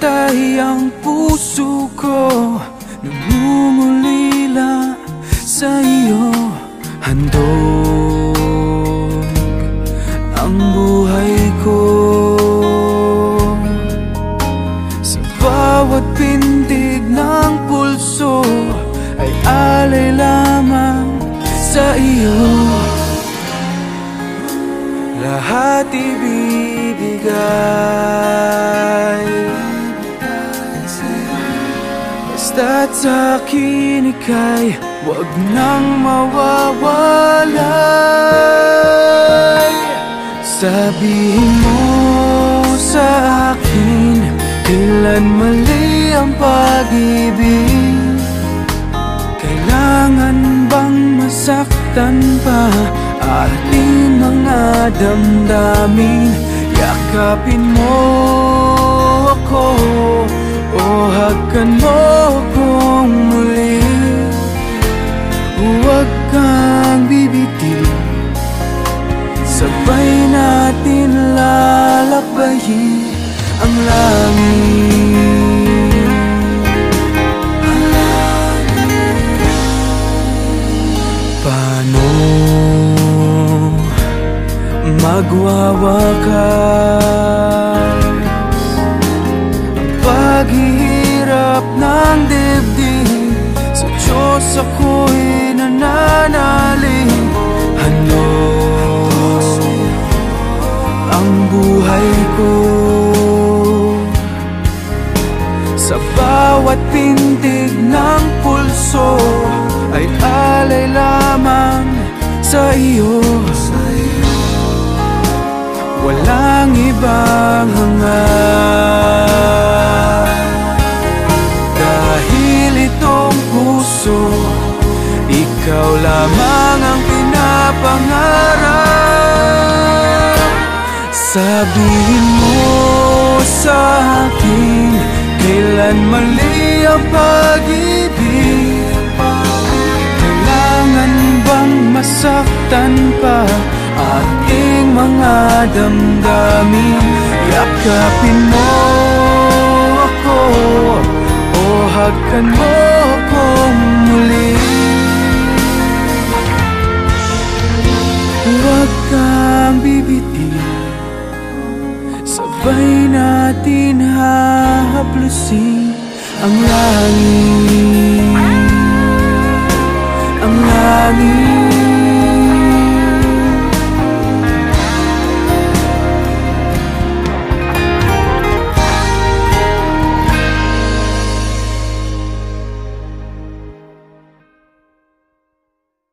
Naghihintay ang puso ko. Namumulila sa iyo Handog ang buhay ko. Sa bawat pintig ng pulso Ay alay lamang sa iyo Lahat ibibigay Basta't sa akin ika'y Huwag nang mawawalay. Sabihin mo sa akin Kailan mali ang pag-ibig? Kailangan bang masaktan pa Ating mga damdamin Yakapin mo ako O hagkan mo kong muli Huwag kang bibitiw Sabay natin lalakbayin ang langit. Ang langit Paano magwawakay Ang paghihirap ng dibdib. Sa Diyos ako'y nananalig. Ano ang buhay ko? Sa bawat pintig ng pulso Ay alay lamang sa iyo. Walang ibang hangat Ikaw lamang ang pinapangarap. Sabihin mo sa akin Kailan mali ang pag-ibig? Kailangan bang masaktan pa Ating mga damdamin? Yakapin mo ako O hagkan mo akong muli Huwag kang bibitin. Sabay natin hahaplusin Ang langit. Ang langit.